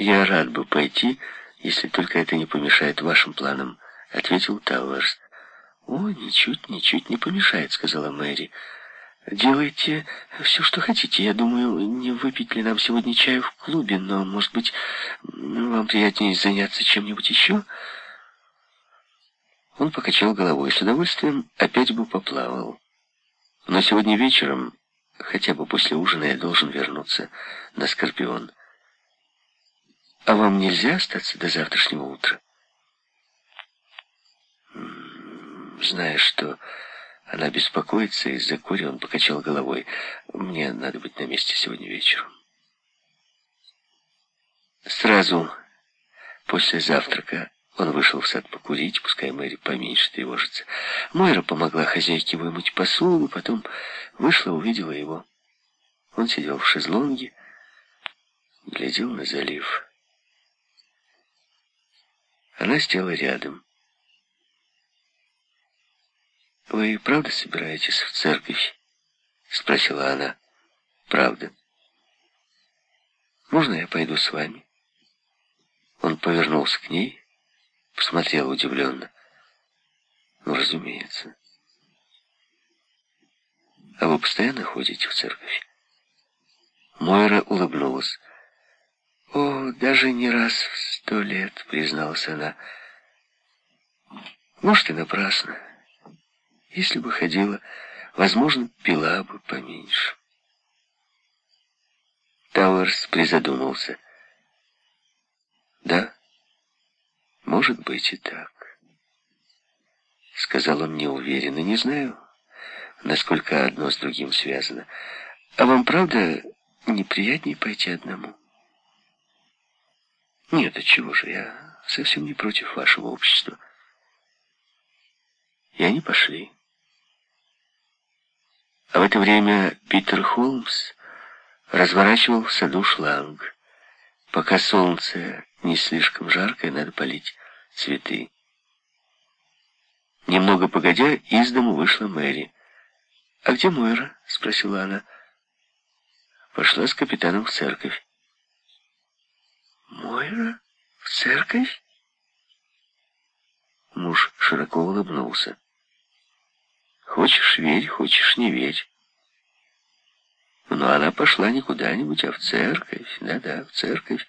«Я рад бы пойти, если только это не помешает вашим планам», — ответил Тауэрс. «О, ничуть, ничуть не помешает», — сказала Мэри. «Делайте все, что хотите. Я думаю, не выпить ли нам сегодня чаю в клубе, но, может быть, вам приятнее заняться чем-нибудь еще?» Он покачал головой, с удовольствием опять бы поплавал. Но сегодня вечером, хотя бы после ужина, я должен вернуться на Скорпион. А вам нельзя остаться до завтрашнего утра? Зная, что она беспокоится из-за Кори, он покачал головой. Мне надо быть на месте сегодня вечером. Сразу после завтрака он вышел в сад покурить, пускай Мэри поменьше тревожится. Мойра помогла хозяйке вымыть посуду, потом вышла, увидела его. Он сидел в шезлонге, глядел на залив. Она села рядом. «Вы правда собираетесь в церковь?» — спросила она. «Правда. Можно я пойду с вами?» Он повернулся к ней посмотрел удивленно. Ну, разумеется. А вы постоянно ходите в церковь? Мойра улыбнулась. «О, даже не раз в сто лет», — призналась она. «Может, и напрасно. Если бы ходила, возможно, пила бы поменьше». Тауэрс призадумался. «Да?» Может быть и так. Сказал он неуверенно. Не знаю, насколько одно с другим связано. А вам, правда, неприятнее пойти одному? Нет, от чего же, я совсем не против вашего общества. И они пошли. А в это время Питер Холмс разворачивал в саду шланг. Пока солнце не слишком жаркое, надо полить цветы. Немного погодя, из дому вышла Мэри. «А где Мойра?» — спросила она. Пошла с капитаном в церковь. «Мойра? В церковь?» Муж широко улыбнулся. «Хочешь — верь, хочешь — не верь». Но она пошла не куда-нибудь, а в церковь. Да-да, в церковь.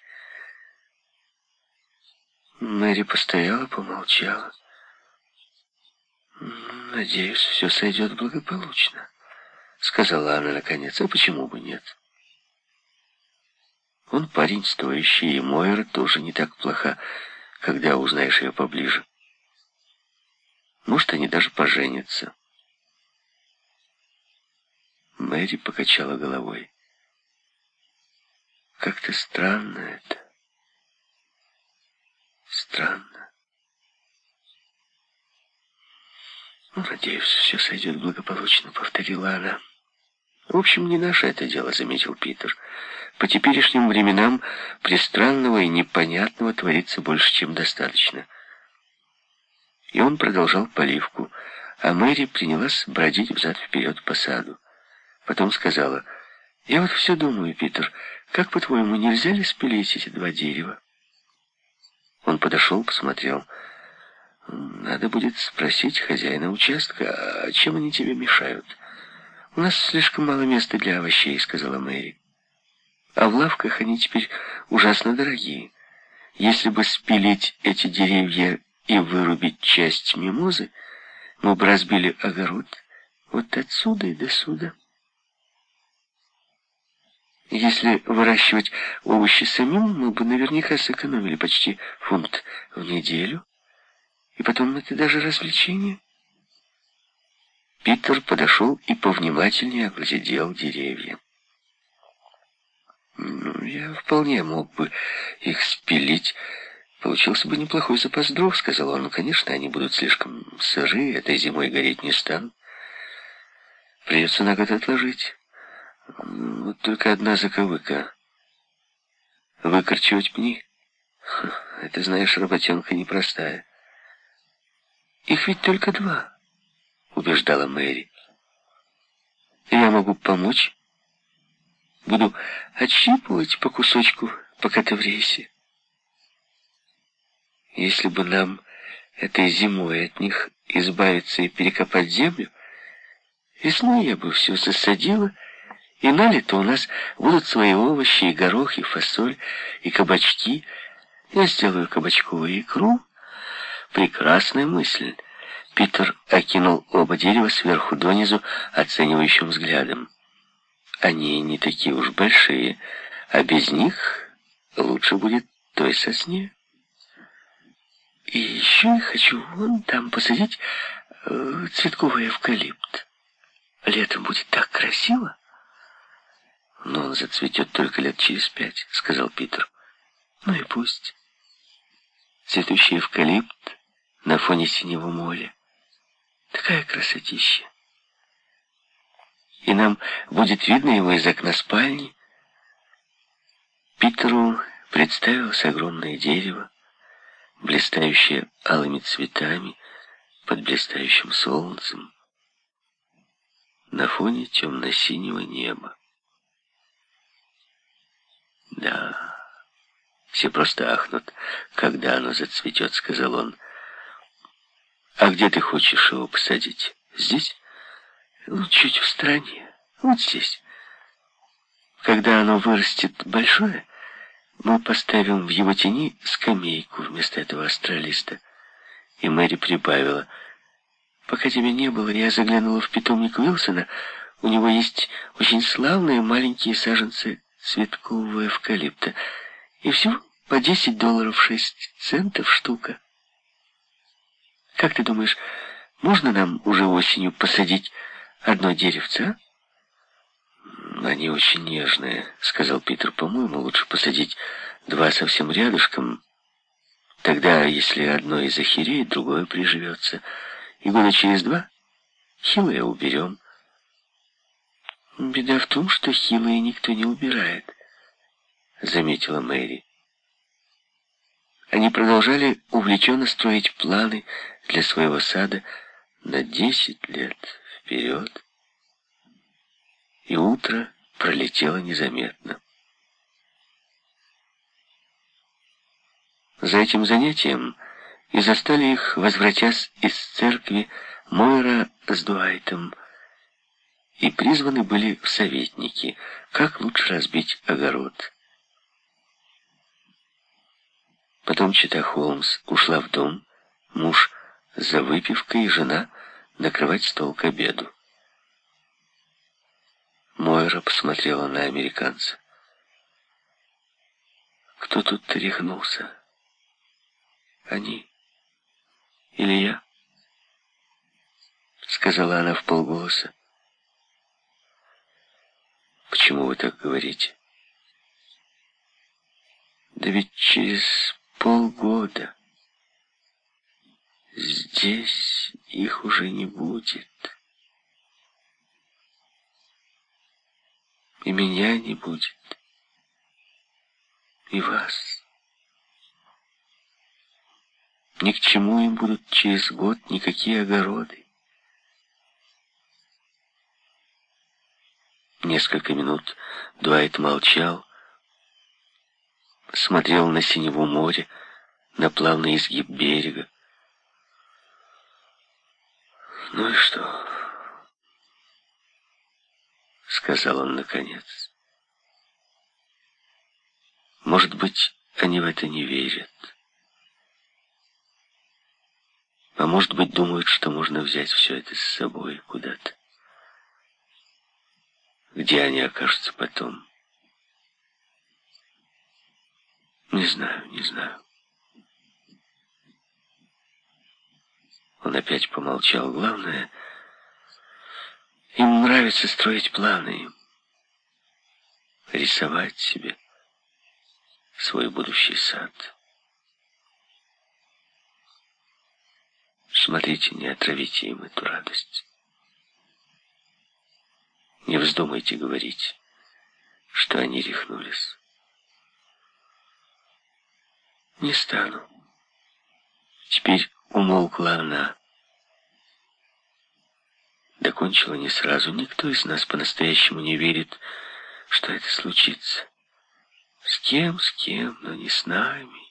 Мэри постояла, помолчала. «Надеюсь, все сойдет благополучно», — сказала она наконец. «А почему бы нет?» Он парень стоящий, и Мойра тоже не так плоха, когда узнаешь ее поближе. Может, они даже поженятся. Мэри покачала головой. Как-то странно это. Странно. Ну, надеюсь, все сойдет благополучно, повторила она. В общем, не наше это дело, заметил Питер. По теперешним временам пристранного и непонятного творится больше, чем достаточно. И он продолжал поливку, а Мэри принялась бродить взад-вперед по саду. Потом сказала, «Я вот все думаю, Питер, как, по-твоему, нельзя ли спилить эти два дерева?» Он подошел, посмотрел. «Надо будет спросить хозяина участка, а чем они тебе мешают?» «У нас слишком мало места для овощей», — сказала Мэри. «А в лавках они теперь ужасно дорогие. Если бы спилить эти деревья и вырубить часть мимозы, мы бы разбили огород вот отсюда и до сюда». Если выращивать овощи самим, мы бы наверняка сэкономили почти фунт в неделю. И потом это даже развлечение. Питер подошел и повнимательнее оглядел деревья. Ну, я вполне мог бы их спилить. Получился бы неплохой запас дров, сказал он. Ну, конечно, они будут слишком сырые, этой зимой гореть не станут. Придется на год отложить. Вот только одна заковыка. Выкорчевать пни? Это, знаешь, работенка непростая. Их ведь только два, убеждала Мэри. Я могу помочь. Буду отщипывать по кусочку, пока ты в рейсе. Если бы нам этой зимой от них избавиться и перекопать землю, весной я бы все засадила, и на лето у нас будут свои овощи, и горох, и фасоль, и кабачки. Я сделаю кабачковую икру. Прекрасная мысль. Питер окинул оба дерева сверху донизу оценивающим взглядом. Они не такие уж большие, а без них лучше будет той сосне. И еще я хочу вон там посадить э, цветковый эвкалипт. Летом будет так красиво. Но он зацветет только лет через пять, сказал Питер. Ну и пусть. Цветущий эвкалипт на фоне синего моря. Такая красотища. И нам будет видно его из окна спальни. Питеру представилось огромное дерево, блистающее алыми цветами под блистающим солнцем на фоне темно-синего неба. Да, все просто ахнут, когда оно зацветет, сказал он. А где ты хочешь его посадить? Здесь? Ну, чуть в стороне. Вот здесь. Когда оно вырастет большое, мы поставим в его тени скамейку вместо этого астралиста. И Мэри прибавила. Пока тебя не было, я заглянула в питомник Уилсона. У него есть очень славные маленькие саженцы цветкового эвкалипта. И всего по 10 долларов 6 центов штука. Как ты думаешь, можно нам уже осенью посадить одно деревце? Они очень нежные, сказал Питер. По-моему, лучше посадить два совсем рядышком. Тогда, если одно и захереет, другое приживется. И года через два хилое уберем. Беда в том, что хилые никто не убирает, заметила Мэри. Они продолжали увлеченно строить планы для своего сада на десять лет вперед. И утро пролетело незаметно. За этим занятием и застали их, возвратясь из церкви, Мойра с Дуайтом, и призваны были в советники, как лучше разбить огород. Потом Чита Холмс ушла в дом, муж за выпивкой и жена накрывать стол к обеду. Мойра посмотрела на американца. «Кто тут тряхнулся? Они или я?» Сказала она в полголоса. «Почему вы так говорите?» «Да ведь через полгода здесь их уже не будет. И меня не будет, и вас. Ни к чему им будут через год никакие огороды. Несколько минут Дуайт молчал, смотрел на синего моря, на плавный изгиб берега. «Ну и что?» — сказал он наконец. «Может быть, они в это не верят. А может быть, думают, что можно взять все это с собой куда-то. Где они окажутся потом?» Не знаю, не знаю. Он опять помолчал. Главное, им нравится строить планы, рисовать себе свой будущий сад. Смотрите, не отравите им эту радость. Не вздумайте говорить, что они рехнулись. Не стану. Теперь умолкла она. Докончила не сразу. Никто из нас по-настоящему не верит, что это случится. С кем, с кем, но не с нами.